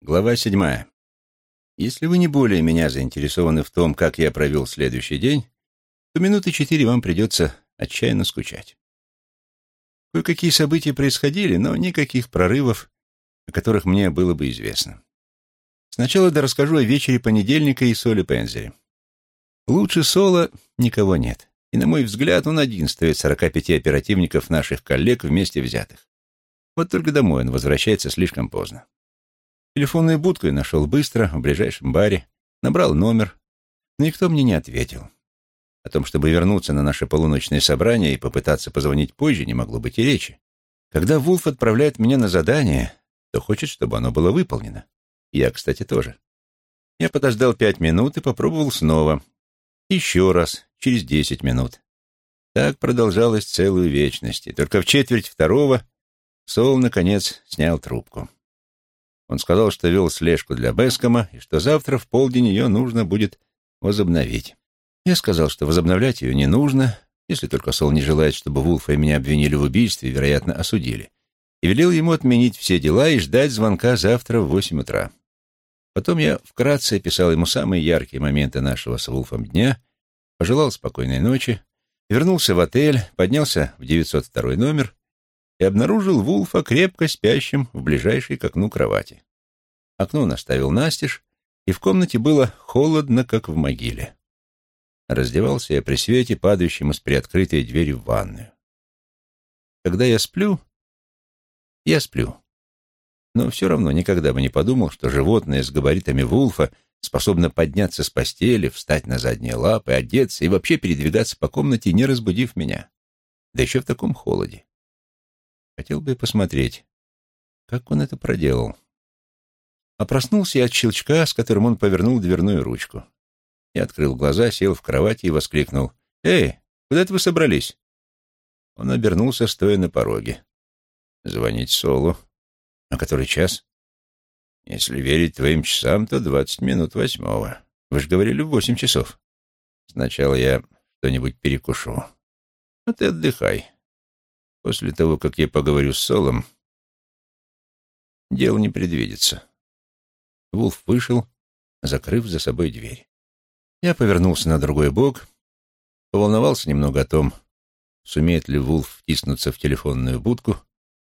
Глава седьмая. Если вы не более меня заинтересованы в том, как я провел следующий день, то минуты четыре вам придется отчаянно скучать. Кое-какие события происходили, но никаких прорывов, о которых мне было бы известно. Сначала да расскажу о вечере понедельника и Соли Пензере. Лучше Сола никого нет, и, на мой взгляд, он один стоит 45 оперативников наших коллег вместе взятых. Вот только домой он возвращается слишком поздно. Телефонную будку я нашел быстро, в ближайшем баре, набрал номер, но никто мне не ответил. О том, чтобы вернуться на наше полуночное собрание и попытаться позвонить позже, не могло быть и речи. Когда Вулф отправляет меня на задание, то хочет, чтобы оно было выполнено. Я, кстати, тоже. Я подождал пять минут и попробовал снова. Еще раз, через десять минут. Так продолжалось целую вечность, и только в четверть второго Сол, наконец, снял трубку. Он сказал, что вел слежку для Бескома и что завтра в полдень ее нужно будет возобновить. Я сказал, что возобновлять ее не нужно, если только Сол не желает, чтобы Вулфа и меня обвинили в убийстве и, вероятно, осудили, и велел ему отменить все дела и ждать звонка завтра в восемь утра. Потом я вкратце описал ему самые яркие моменты нашего с Вулфом дня, пожелал спокойной ночи, вернулся в отель, поднялся в 902 номер и обнаружил Вулфа крепко спящим в ближайшей к окну кровати. Окно он оставил и в комнате было холодно, как в могиле. Раздевался я при свете, падающем из приоткрытой двери в ванную. Когда я сплю, я сплю. Но все равно никогда бы не подумал, что животное с габаритами Вулфа способно подняться с постели, встать на задние лапы, одеться и вообще передвигаться по комнате, не разбудив меня. Да еще в таком холоде. Хотел бы посмотреть, как он это проделал. А проснулся я от щелчка, с которым он повернул дверную ручку. Я открыл глаза, сел в кровати и воскликнул. «Эй, куда это вы собрались?» Он обернулся, стоя на пороге. «Звонить Солу. А который час?» «Если верить твоим часам, то двадцать минут восьмого. Вы же говорили в восемь часов. Сначала я что-нибудь перекушу. А ты отдыхай. После того, как я поговорю с Солом, дело не предвидится. Вулф вышел, закрыв за собой дверь. Я повернулся на другой бок, поволновался немного о том, сумеет ли Вулф втиснуться в телефонную будку,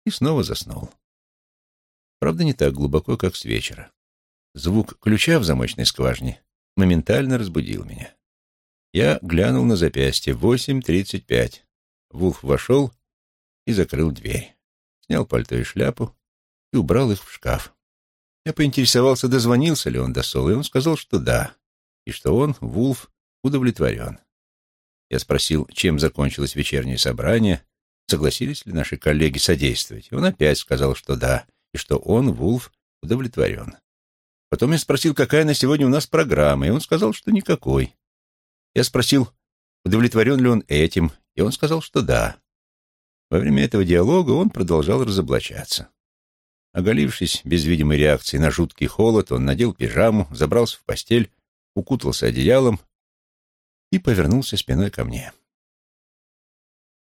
и снова заснул. Правда, не так глубоко, как с вечера. Звук ключа в замочной скважине моментально разбудил меня. Я глянул на запястье. Восемь тридцать пять. Вулф вошел и закрыл дверь. Снял пальто и шляпу и убрал их в шкаф. Я поинтересовался, дозвонился ли он до Солы, и он сказал, что да, и что он, Вулф, удовлетворен. Я спросил, чем закончилось вечернее собрание, согласились ли наши коллеги содействовать. И он опять сказал, что да, и что он, Вулф, удовлетворен. Потом я спросил, какая на сегодня у нас программа, и он сказал, что никакой. Я спросил, удовлетворен ли он этим, и он сказал, что да. Во время этого диалога он продолжал разоблачаться. Оголившись без видимой реакции на жуткий холод, он надел пижаму, забрался в постель, укутался одеялом и повернулся спиной ко мне.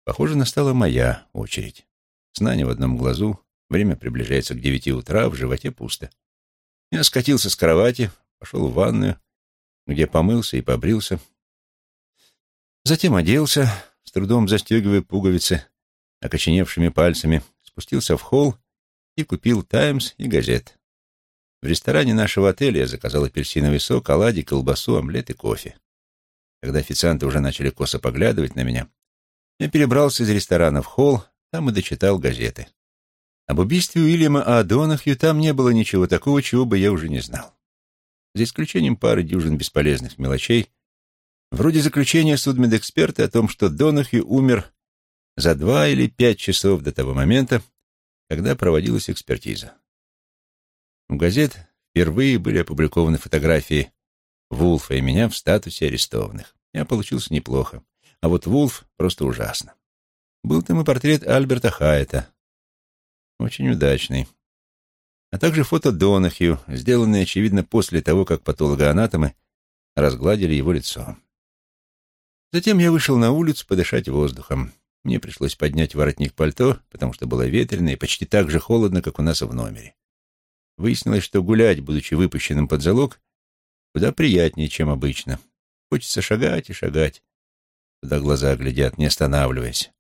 Похоже, настала моя очередь. Сна не в одном глазу, время приближается к девяти утра, в животе пусто. Я скатился с кровати, пошел в ванную, где помылся и побрился. Затем оделся, с трудом застегивая пуговицы, окоченевшими пальцами, спустился в холл и купил «Таймс» и газет. В ресторане нашего отеля я заказал апельсиновый сок, оладьи, колбасу, омлет и кофе. Когда официанты уже начали косо поглядывать на меня, я перебрался из ресторана в холл, там и дочитал газеты. Об убийстве Уильяма Аадонахью там не было ничего такого, чего бы я уже не знал. За исключением пары дюжин бесполезных мелочей, вроде заключения судмедэксперта о том, что Донахью умер за два или пять часов до того момента, когда проводилась экспертиза. У газет впервые были опубликованы фотографии Вулфа и меня в статусе арестованных. Я получился неплохо, а вот Вулф просто ужасно. Был там и портрет Альберта Хайета, очень удачный. А также фото Донахью, сделанное, очевидно, после того, как патологоанатомы разгладили его лицо. Затем я вышел на улицу подышать воздухом. Мне пришлось поднять воротник пальто, потому что было ветрено и почти так же холодно, как у нас в номере. выяснилось, что гулять, будучи выпущенным под залог, куда приятнее, чем обычно. Хочется шагать и шагать, куда глаза глядят, не останавливаясь.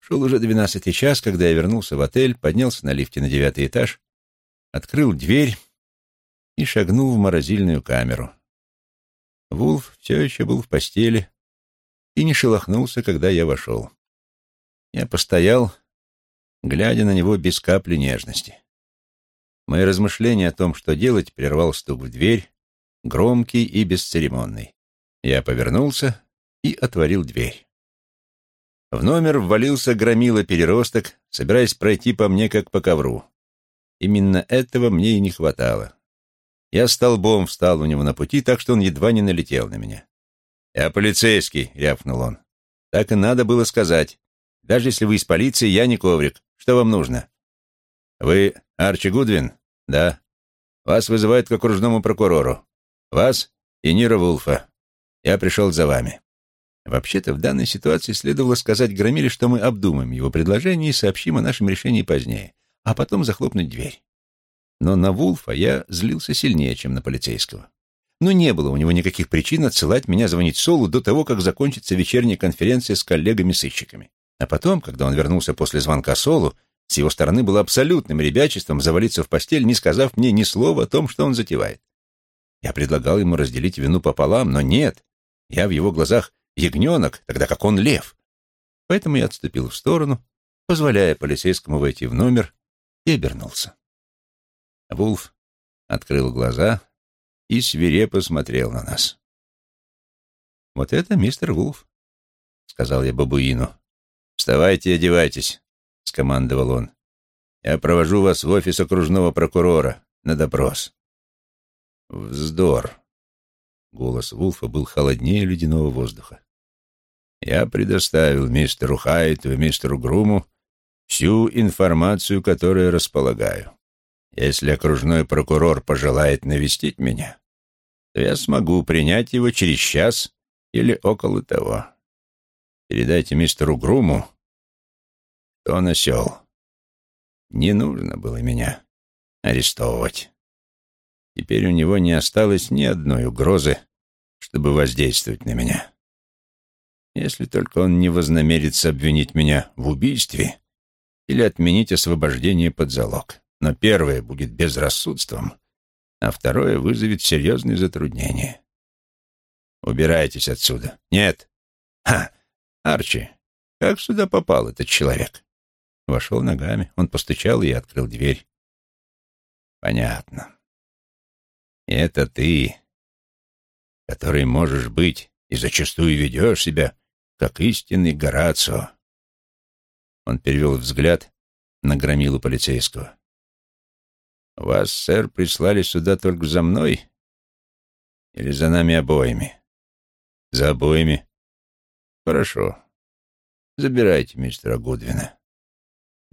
Шел уже двенадцатый час, когда я вернулся в отель, поднялся на лифте на девятый этаж, открыл дверь и шагнул в морозильную камеру. Вулф все еще был в постели и не шелохнулся, когда я вошел. Я постоял, глядя на него без капли нежности. Мои размышления о том, что делать, прервал стук в дверь, громкий и бесцеремонный. Я повернулся и отворил дверь. В номер ввалился громила-переросток, собираясь пройти по мне как по ковру. Именно этого мне и не хватало. Я столбом встал у него на пути, так что он едва не налетел на меня. «Я полицейский», — рявкнул он. «Так и надо было сказать. Даже если вы из полиции, я не коврик. Что вам нужно?» «Вы Арчи Гудвин?» «Да». «Вас вызывают к окружному прокурору. Вас и Нира Вулфа. Я пришел за вами». Вообще-то в данной ситуации следовало сказать Громиле, что мы обдумаем его предложение и сообщим о нашем решении позднее, а потом захлопнуть дверь. Но на Вулфа я злился сильнее, чем на полицейского. Но не было у него никаких причин отсылать меня звонить Солу до того, как закончится вечерняя конференция с коллегами-сыщиками. А потом, когда он вернулся после звонка Солу, с его стороны было абсолютным ребячеством завалиться в постель, не сказав мне ни слова о том, что он затевает. Я предлагал ему разделить вину пополам, но нет. Я в его глазах ягненок, тогда как он лев. Поэтому я отступил в сторону, позволяя полицейскому войти в номер, и обернулся. Вулф открыл глаза и свирепо смотрел на нас. «Вот это мистер Вулф», — сказал я бабуину. «Вставайте и одевайтесь», — скомандовал он. «Я провожу вас в офис окружного прокурора на допрос». «Вздор», Голос Вулфа был холоднее ледяного воздуха. Я предоставил мистеру Хайту и мистеру Груму всю информацию, которую располагаю. Если окружной прокурор пожелает навестить меня, то я смогу принять его через час или около того. Передайте мистеру Груму, он осел. Не нужно было меня арестовывать. Теперь у него не осталось ни одной угрозы, чтобы воздействовать на меня. Если только он не вознамерится обвинить меня в убийстве или отменить освобождение под залог. Но первое будет безрассудством, а второе вызовет серьезные затруднения. Убирайтесь отсюда. Нет. Ха! Арчи, как сюда попал этот человек? Вошел ногами. Он постучал и открыл дверь. Понятно. Это ты, который можешь быть и зачастую ведешь себя как истинный Горацио. Он перевел взгляд на громилу полицейского. «Вас, сэр, прислали сюда только за мной? Или за нами обоими?» «За обоими». «Хорошо. Забирайте мистера Гудвина.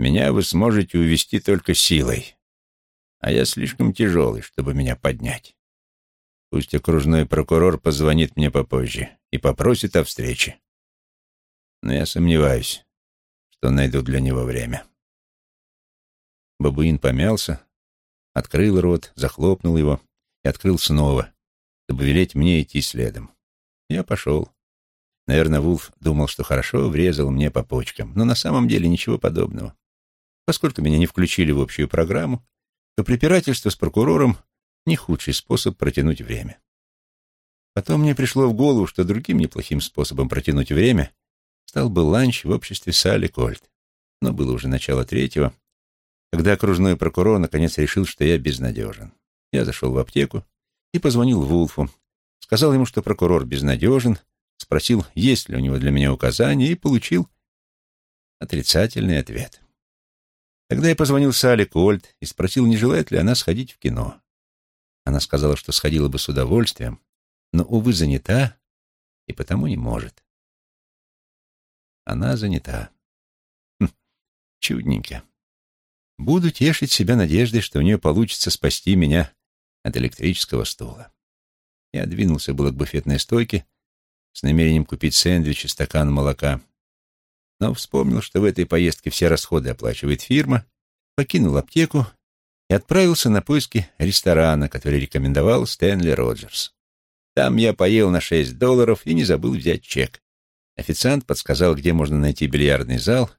Меня вы сможете увести только силой, а я слишком тяжелый, чтобы меня поднять. Пусть окружной прокурор позвонит мне попозже и попросит о встрече но я сомневаюсь, что найду для него время. Бабуин помялся, открыл рот, захлопнул его и открыл снова, чтобы велеть мне идти следом. Я пошел. Наверное, Вулф думал, что хорошо врезал мне по почкам, но на самом деле ничего подобного. Поскольку меня не включили в общую программу, то препирательство с прокурором — не худший способ протянуть время. Потом мне пришло в голову, что другим неплохим способом протянуть время стал бы ланч в обществе Салли Кольт. Но было уже начало третьего, когда окружной прокурор наконец решил, что я безнадежен. Я зашел в аптеку и позвонил Вулфу. Сказал ему, что прокурор безнадежен, спросил, есть ли у него для меня указания, и получил отрицательный ответ. Тогда я позвонил Салли Кольт и спросил, не желает ли она сходить в кино. Она сказала, что сходила бы с удовольствием, но, увы, занята и потому не может. Она занята. Хм, чудненько. Буду тешить себя надеждой, что у нее получится спасти меня от электрического стула. Я двинулся было к буфетной стойке с намерением купить сэндвич и стакан молока, но вспомнил, что в этой поездке все расходы оплачивает фирма, покинул аптеку и отправился на поиски ресторана, который рекомендовал Стэнли Роджерс. Там я поел на шесть долларов и не забыл взять чек. Официант подсказал, где можно найти бильярдный зал,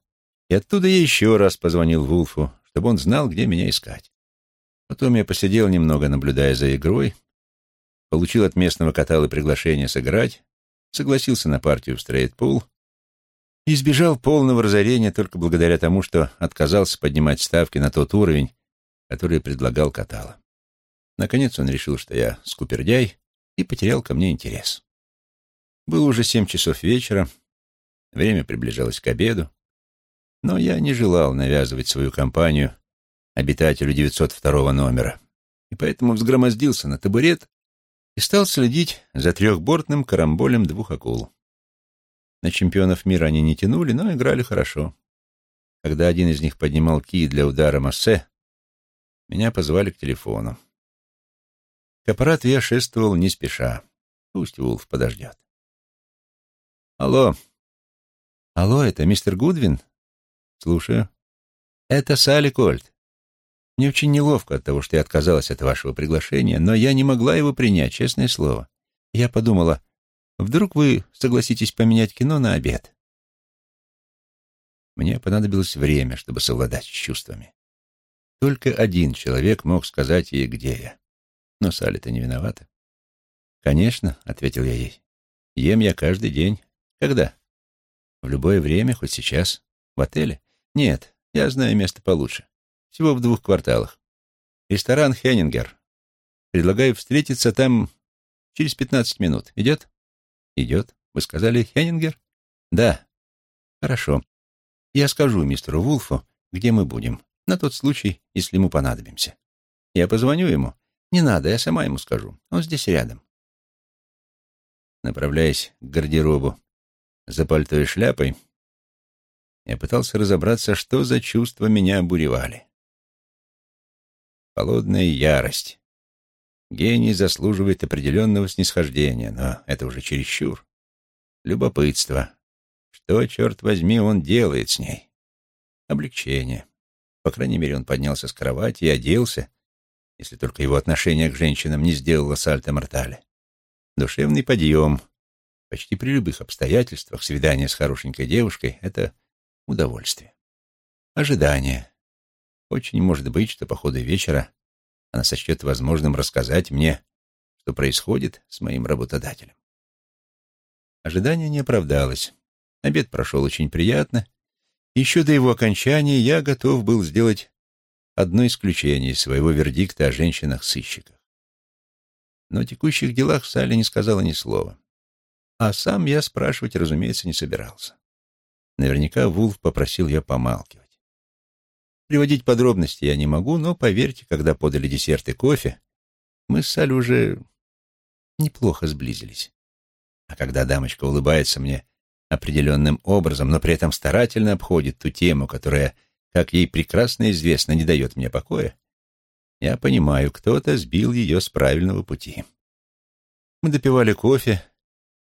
и оттуда я еще раз позвонил Вулфу, чтобы он знал, где меня искать. Потом я посидел немного, наблюдая за игрой, получил от местного катала приглашение сыграть, согласился на партию в стрейтпул избежал полного разорения только благодаря тому, что отказался поднимать ставки на тот уровень, который предлагал катала. Наконец он решил, что я скупердяй, и потерял ко мне интерес. Было уже семь часов вечера, время приближалось к обеду, но я не желал навязывать свою компанию обитателю 902 номера, и поэтому взгромоздился на табурет и стал следить за трехбортным карамболем двух акул. На чемпионов мира они не тянули, но играли хорошо. Когда один из них поднимал кий для удара массе, меня позвали к телефону. К аппарату я шествовал не спеша. Пусть Вулф подождет. Алло. Алло, это мистер Гудвин? Слушаю. Это Салли Кольт. Мне очень неловко от того, что я отказалась от вашего приглашения, но я не могла его принять, честное слово. Я подумала, вдруг вы согласитесь поменять кино на обед? Мне понадобилось время, чтобы совладать с чувствами. Только один человек мог сказать ей, где я. Но Салли-то не виновата. «Конечно», — ответил я ей. «Ем я каждый день. Когда?» «В любое время, хоть сейчас. В отеле?» «Нет, я знаю место получше. Всего в двух кварталах. Ресторан Хеннингер. Предлагаю встретиться там через пятнадцать минут. Идет? Идет. Вы сказали Хеннингер? Да. Хорошо. Я скажу мистеру Вулфу, где мы будем, на тот случай, если ему понадобимся. Я позвоню ему. Не надо, я сама ему скажу. Он здесь рядом. Направляясь к гардеробу за пальто и шляпой, я пытался разобраться, что за чувства меня обуревали холодная ярость. Гений заслуживает определенного снисхождения, но это уже чересчур. Любопытство. Что, черт возьми, он делает с ней? Облегчение. По крайней мере, он поднялся с кровати и оделся, если только его отношение к женщинам не сделало сальто-мортале. Душевный подъем. Почти при любых обстоятельствах свидание с хорошенькой девушкой — это удовольствие. Ожидание. Очень может быть, что по ходу вечера она сочтет возможным рассказать мне, что происходит с моим работодателем. Ожидание не оправдалось. Обед прошел очень приятно. Еще до его окончания я готов был сделать одно исключение из своего вердикта о женщинах-сыщиках. Но о текущих делах Салли не сказала ни слова. А сам я спрашивать, разумеется, не собирался. Наверняка Вулф попросил ее помалкивать. Приводить подробности я не могу, но, поверьте, когда подали десерт и кофе, мы с Салли уже неплохо сблизились. А когда дамочка улыбается мне определенным образом, но при этом старательно обходит ту тему, которая, как ей прекрасно известно, не дает мне покоя, я понимаю, кто-то сбил ее с правильного пути. Мы допивали кофе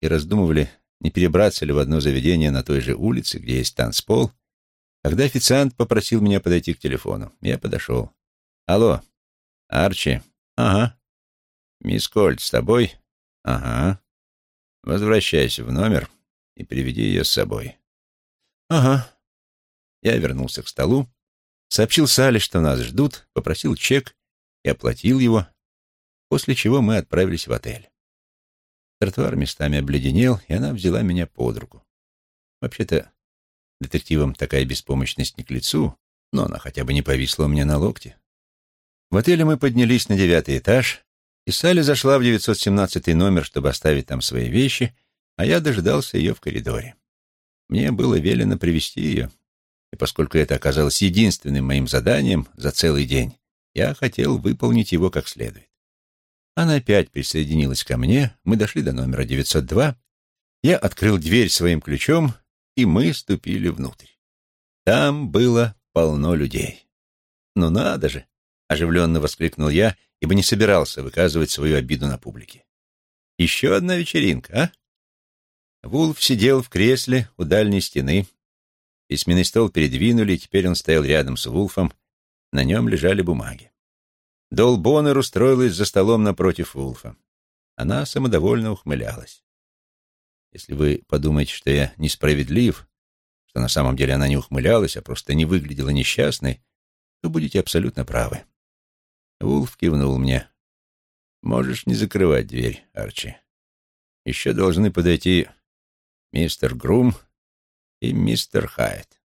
и раздумывали, не перебраться ли в одно заведение на той же улице, где есть танцпол, когда официант попросил меня подойти к телефону, я подошел. «Алло, Арчи?» «Ага». «Мисс Кольт с тобой?» «Ага». «Возвращайся в номер и приведи ее с собой». «Ага». Я вернулся к столу, сообщил Сале, что нас ждут, попросил чек и оплатил его, после чего мы отправились в отель. Тротуар местами обледенел, и она взяла меня под руку. Вообще-то, Детективам такая беспомощность не к лицу, но она хотя бы не повисла у меня на локте. В отеле мы поднялись на девятый этаж, и Салли зашла в 917 номер, чтобы оставить там свои вещи, а я дожидался ее в коридоре. Мне было велено привести ее, и поскольку это оказалось единственным моим заданием за целый день, я хотел выполнить его как следует. Она опять присоединилась ко мне, мы дошли до номера 902, я открыл дверь своим ключом и мы ступили внутрь. Там было полно людей. «Ну надо же!» — оживленно воскликнул я, ибо не собирался выказывать свою обиду на публике. «Еще одна вечеринка, а?» Вулф сидел в кресле у дальней стены. Письменный стол передвинули, теперь он стоял рядом с Вулфом. На нем лежали бумаги. Дол Боннер устроилась за столом напротив Вулфа. Она самодовольно ухмылялась. Если вы подумаете, что я несправедлив, что на самом деле она не ухмылялась, а просто не выглядела несчастной, то будете абсолютно правы. Вулф кивнул мне. «Можешь не закрывать дверь, Арчи. Еще должны подойти мистер Грум и мистер Хайт.